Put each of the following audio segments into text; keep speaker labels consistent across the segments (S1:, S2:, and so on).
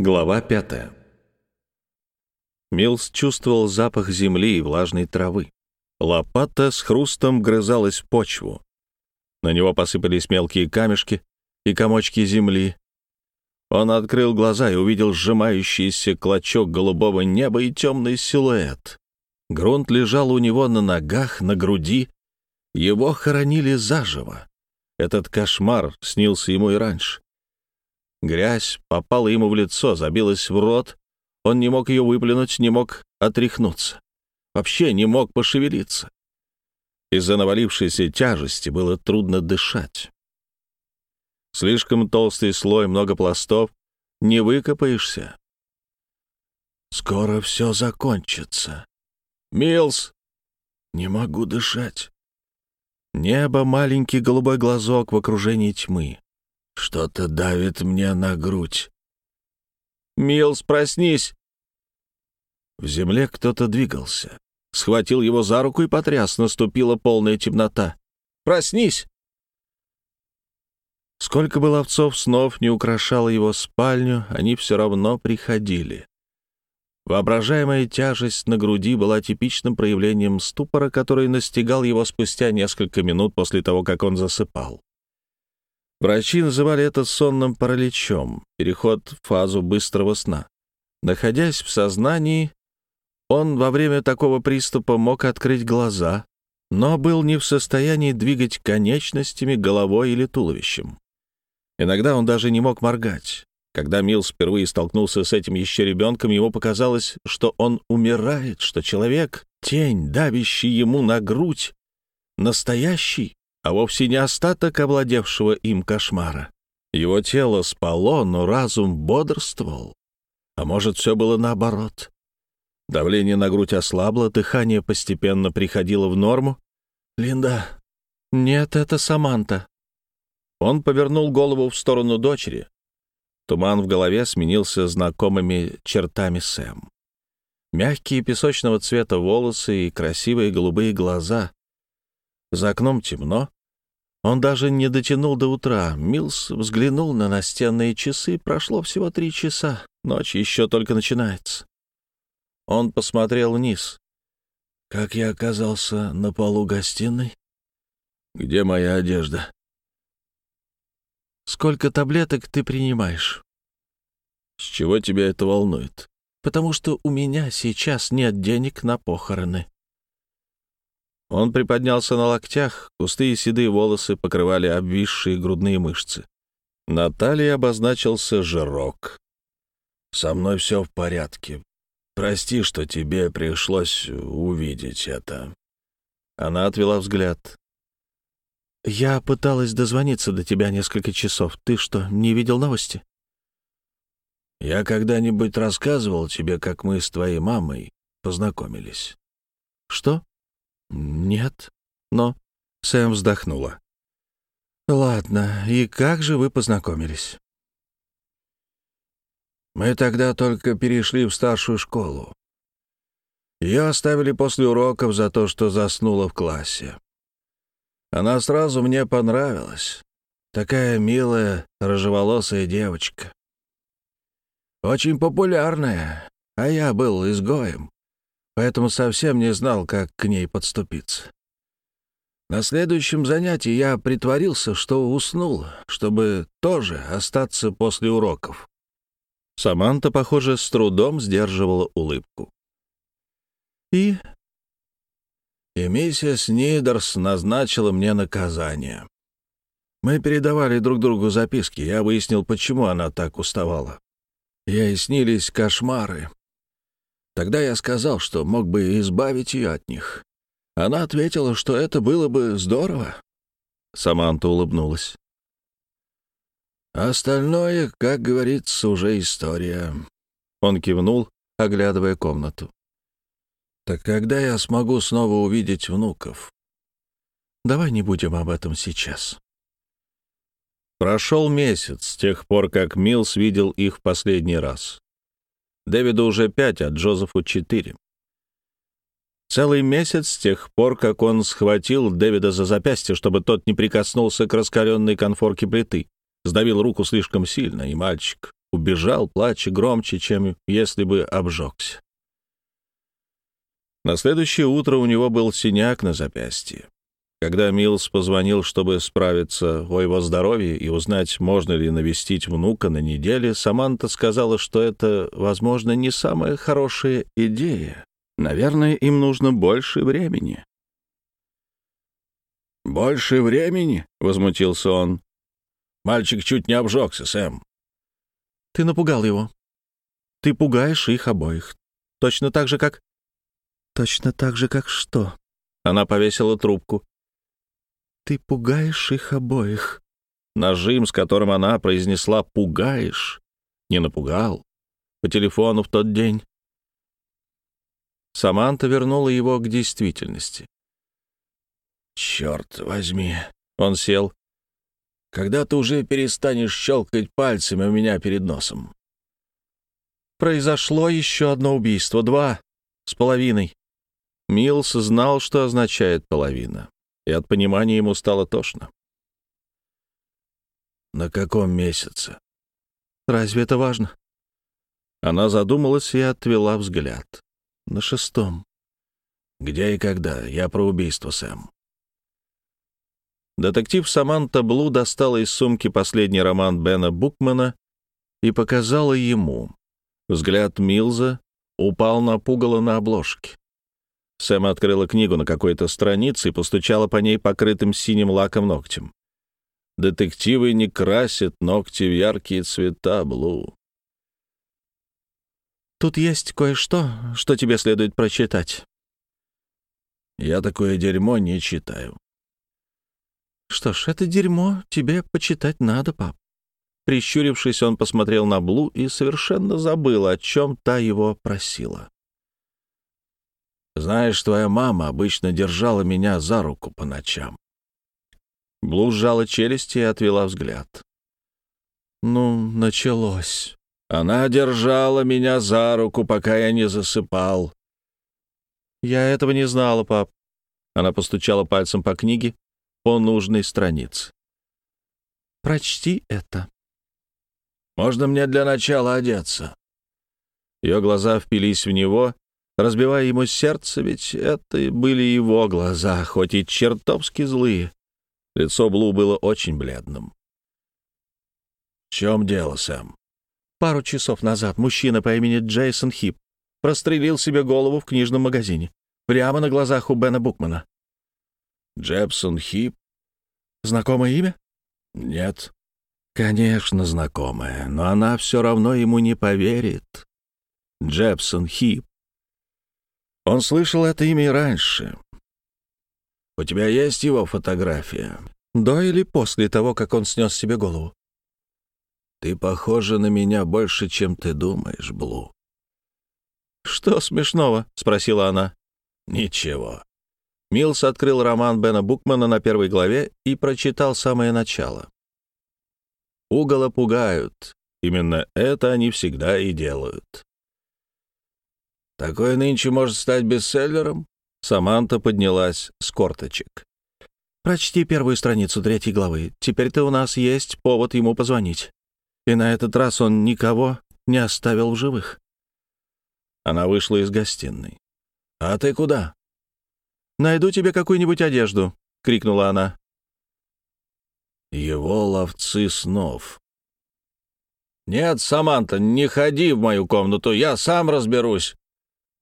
S1: Глава пятая. Милс чувствовал запах земли и влажной травы. Лопата с хрустом грызалась в почву. На него посыпались мелкие камешки и комочки земли. Он открыл глаза и увидел сжимающийся клочок голубого неба и темный силуэт. Грунт лежал у него на ногах, на груди. Его хоронили заживо. Этот кошмар снился ему и раньше. Грязь попала ему в лицо, забилась в рот. Он не мог ее выплюнуть, не мог отряхнуться. Вообще не мог пошевелиться. Из-за навалившейся тяжести было трудно дышать. Слишком толстый слой, много пластов. Не выкопаешься. Скоро все закончится. Милс! Не могу дышать. Небо — маленький голубой глазок в окружении тьмы. Что-то давит мне на грудь. «Милс, проснись!» В земле кто-то двигался. Схватил его за руку и потряс. Наступила полная темнота. «Проснись!» Сколько бы ловцов снов не украшало его спальню, они все равно приходили. Воображаемая тяжесть на груди была типичным проявлением ступора, который настигал его спустя несколько минут после того, как он засыпал. Врачи называли это сонным параличом, переход в фазу быстрого сна. Находясь в сознании, он во время такого приступа мог открыть глаза, но был не в состоянии двигать конечностями, головой или туловищем. Иногда он даже не мог моргать. Когда Милс впервые столкнулся с этим еще ребенком, ему показалось, что он умирает, что человек, тень, давящий ему на грудь, настоящий, а вовсе не остаток овладевшего им кошмара. Его тело спало, но разум бодрствовал. А может, все было наоборот. Давление на грудь ослабло, дыхание постепенно приходило в норму. «Линда...» «Нет, это Саманта». Он повернул голову в сторону дочери. Туман в голове сменился знакомыми чертами Сэм. Мягкие песочного цвета волосы и красивые голубые глаза. За окном темно, он даже не дотянул до утра. Милс взглянул на настенные часы. Прошло всего три часа. Ночь еще только начинается. Он посмотрел вниз. Как я оказался на полу гостиной? Где моя одежда? Сколько таблеток ты принимаешь? С чего тебя это волнует? Потому что у меня сейчас нет денег на похороны. Он приподнялся на локтях, густые седые волосы покрывали обвисшие грудные мышцы. На талии обозначился жирок. «Со мной все в порядке. Прости, что тебе пришлось увидеть это». Она отвела взгляд. «Я пыталась дозвониться до тебя несколько часов. Ты что, не видел новости?» «Я когда-нибудь рассказывал тебе, как мы с твоей мамой познакомились?» «Что?» «Нет, но...» — Сэм вздохнула. «Ладно, и как же вы познакомились?» «Мы тогда только перешли в старшую школу. Ее оставили после уроков за то, что заснула в классе. Она сразу мне понравилась. Такая милая, рыжеволосая девочка. Очень популярная, а я был изгоем поэтому совсем не знал, как к ней подступиться. На следующем занятии я притворился, что уснул, чтобы тоже остаться после уроков. Саманта, похоже, с трудом сдерживала улыбку. И... И миссис Нидерс назначила мне наказание. Мы передавали друг другу записки, я выяснил, почему она так уставала. Ей снились кошмары, Тогда я сказал, что мог бы избавить ее от них. Она ответила, что это было бы здорово. Саманта улыбнулась. Остальное, как говорится, уже история. Он кивнул, оглядывая комнату. Так когда я смогу снова увидеть внуков? Давай не будем об этом сейчас. Прошел месяц с тех пор, как Милс видел их в последний раз. Дэвиду уже пять, а Джозефу четыре. Целый месяц с тех пор, как он схватил Дэвида за запястье, чтобы тот не прикоснулся к раскаленной конфорке плиты, сдавил руку слишком сильно, и мальчик убежал, плача громче, чем если бы обжегся. На следующее утро у него был синяк на запястье. Когда Милс позвонил, чтобы справиться о его здоровье и узнать, можно ли навестить внука на неделе, Саманта сказала, что это, возможно, не самая хорошая идея. Наверное, им нужно больше времени. «Больше времени?» — возмутился он. «Мальчик чуть не обжегся, Сэм».
S2: «Ты напугал его. Ты пугаешь их обоих. Точно так же, как...» «Точно так же, как что?»
S1: Она повесила трубку.
S2: Ты пугаешь их обоих.
S1: Нажим, с которым она произнесла «пугаешь», не напугал. По телефону в тот день. Саманта вернула его к действительности. «Черт возьми!» — он сел. «Когда ты уже перестанешь щелкать пальцами у меня перед носом?»
S2: «Произошло еще одно убийство. Два с половиной».
S1: Милс знал, что означает «половина» и от понимания ему стало тошно. «На каком месяце?»
S2: «Разве это важно?»
S1: Она задумалась и отвела взгляд.
S2: «На шестом».
S1: «Где и когда? Я про убийство, Сэм». Детектив Саманта Блу достала из сумки последний роман Бена Букмана и показала ему. Взгляд Милза упал на пугало на обложке. Сэм открыла книгу на какой-то странице и постучала по ней покрытым синим лаком ногтем. «Детективы не красят ногти в яркие цвета, Блу».
S2: «Тут есть кое-что, что тебе следует прочитать».
S1: «Я такое дерьмо не читаю».
S2: «Что ж, это дерьмо тебе почитать надо, пап». Прищурившись, он посмотрел на Блу и совершенно забыл, о чем та его просила.
S1: Знаешь, твоя мама обычно держала меня за руку по ночам». Блу сжала челюсти и отвела взгляд.
S2: «Ну, началось».
S1: Она держала меня за руку, пока я не засыпал.
S2: «Я этого не знала, пап».
S1: Она постучала пальцем по книге по нужной странице.
S2: «Прочти это».
S1: «Можно мне для начала одеться?» Ее глаза впились в него, разбивая ему сердце, ведь это были его глаза, хоть и чертовски злые. Лицо Блу было очень бледным. «В чем дело, Сэм?»
S2: Пару часов назад мужчина по имени Джейсон Хип прострелил себе голову в книжном магазине, прямо на глазах у Бена Букмана.
S1: «Джепсон Хип?»
S2: «Знакомое имя?»
S1: «Нет». «Конечно, знакомое, но она все равно ему не поверит. Джепсон Хип. Он слышал это имя и раньше. «У тебя есть его фотография?»
S2: «До или после того, как он снес себе голову?»
S1: «Ты похожа на меня больше, чем ты думаешь, Блу».
S2: «Что смешного?» — спросила она.
S1: «Ничего». Милс открыл роман Бена Букмана на первой главе и прочитал самое начало. «Угола пугают. Именно это они всегда и делают. Такое нынче может стать бестселлером?» Саманта поднялась с корточек.
S2: «Прочти первую страницу третьей главы. Теперь-то у нас есть повод ему позвонить. И на этот раз он никого не оставил в живых».
S1: Она вышла из гостиной. «А ты куда?»
S2: «Найду тебе какую-нибудь одежду», — крикнула она.
S1: «Его ловцы снов». «Нет, Саманта, не ходи в мою комнату, я сам разберусь».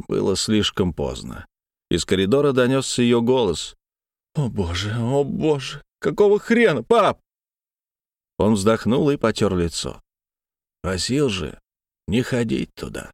S1: Было слишком поздно. Из коридора донесся ее голос.
S2: «О, боже, о, боже! Какого хрена, пап?»
S1: Он вздохнул и потер лицо. «Просил же не ходить туда».